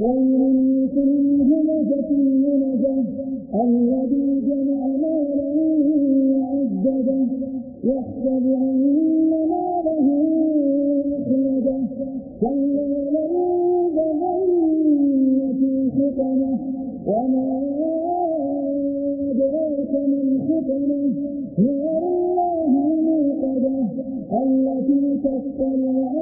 ويل كل همزة لمزة الذي جمع مالا وعدده يحسب أن ماله أخلده. كلا لينبذن في الحطمة وما أدراك ما الحطمة نار الله الموقدة التي تطلع